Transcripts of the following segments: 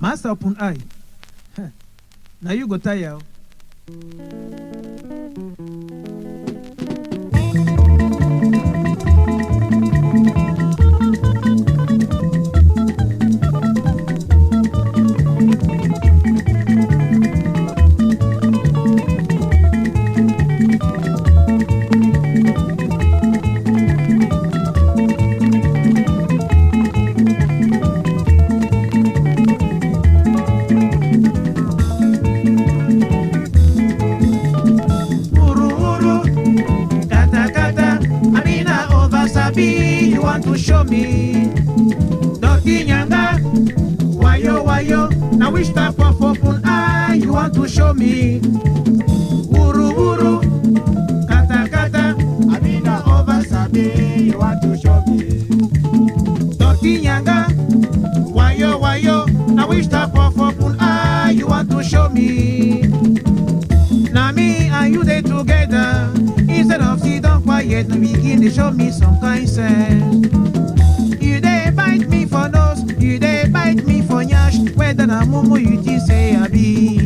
master open eye Huh. na you go tire sabi, you want to show me. Dirty nyanga, wayo wayo, now which type of open eye you want to show me? Uru uru, kata kata, Amina over Sabi, you want to show me. dirty nyanga, wayo wayo, now which type of open eye you want to show me? Now me and you they together. Instead of sit down quiet, begin to show me some kind sense. 那蒙蒙雨季，谁呀比。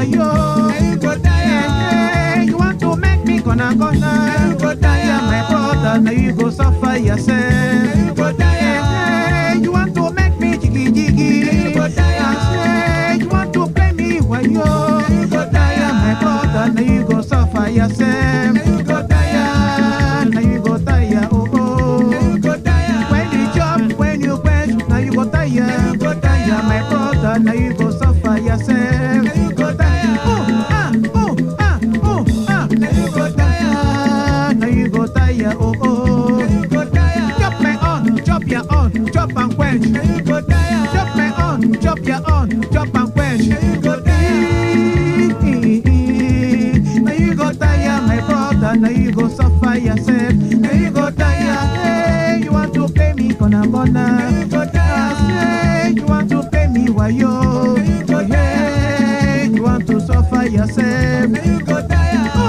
wayo. Now you go Yeah, tire. yeah, you want to make me gonna gonna. Now you go tire. my brother, now you go suffer yourself. you go Yeah, tire. yeah, you want to make me jiggy jiggy. Now you go. I say you want to play me wayo. Now you go tire. my brother, now you go suffer yourself. Now you go. Yeah, now you go tire. Oh oh. Now you go tire. When you jump, when you quench, now you go tire. Now you go tire. my brother, now you go tire, my brother. Now you go suffer yourself. Now you go tire. Hey, you want to play me Now gonna. you go tire. say you want to play me wayo. Now you go Hey, you want to suffer yourself. Now you go tire.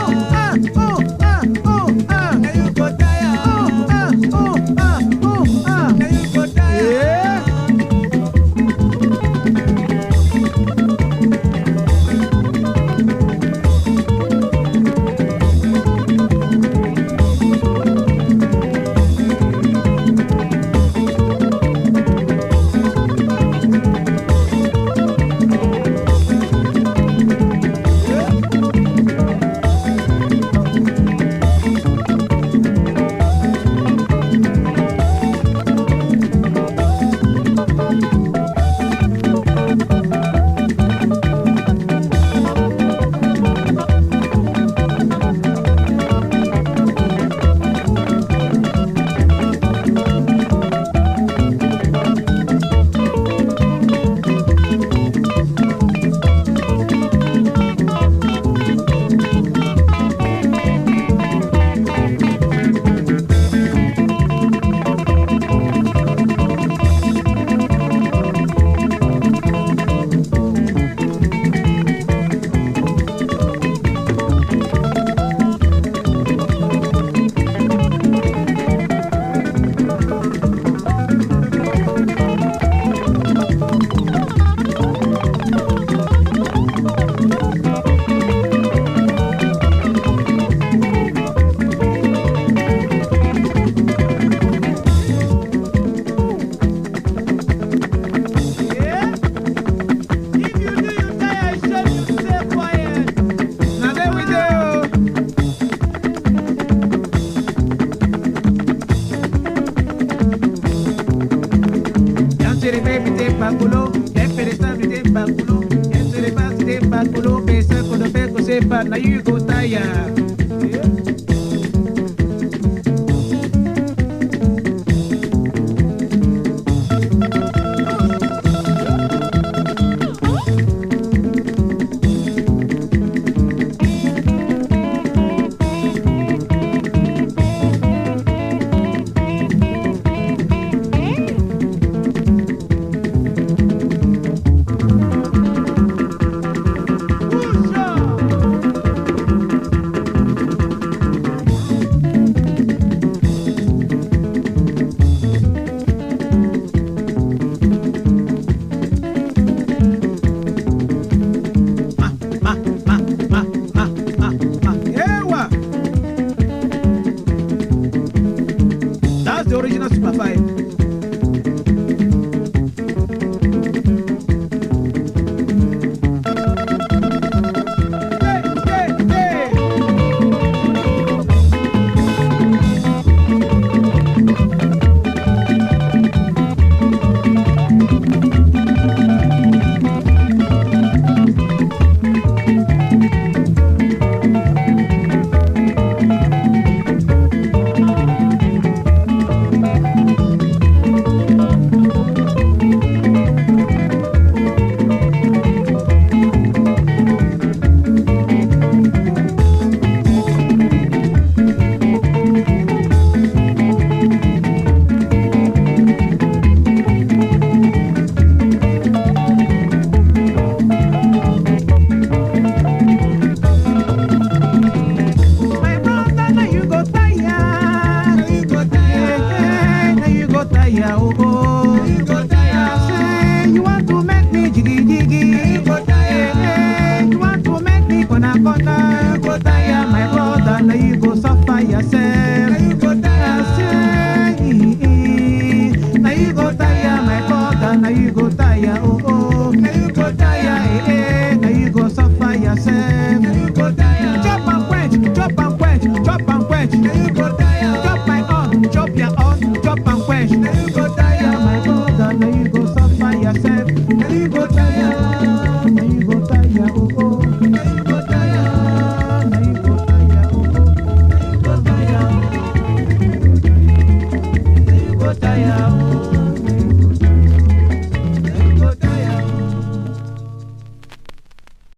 Bakulu, pesa, kodo, peko, sepa, na you go tire. original nosso papai.